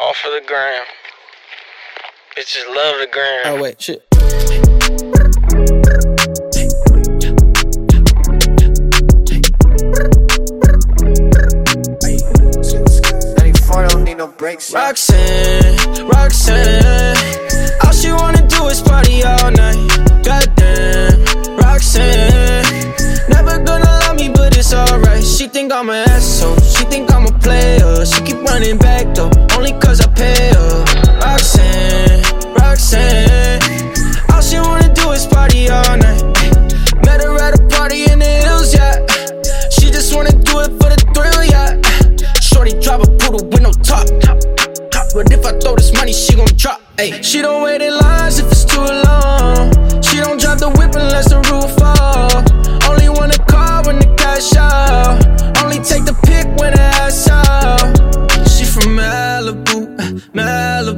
Off of the gram. Bitches love the gram. Oh wait, shit. don't need no breaks. Roxanne, Roxanne, all she wanna do is party all night. Goddamn, Roxanne, never gonna love me, but it's alright. She think I'm an asshole, she think I'm a player. She keep running back though, only cause I pay her. Roxanne, Roxanne, all she wanna do is party all night. Met her at a party in the hills, yeah. She just wanna do it for the thrill, yeah. Shorty drive a poodle with no top. But if I throw this money, she gon' drop. Ay. She don't wait in lines if it's too long. She don't drive the whip unless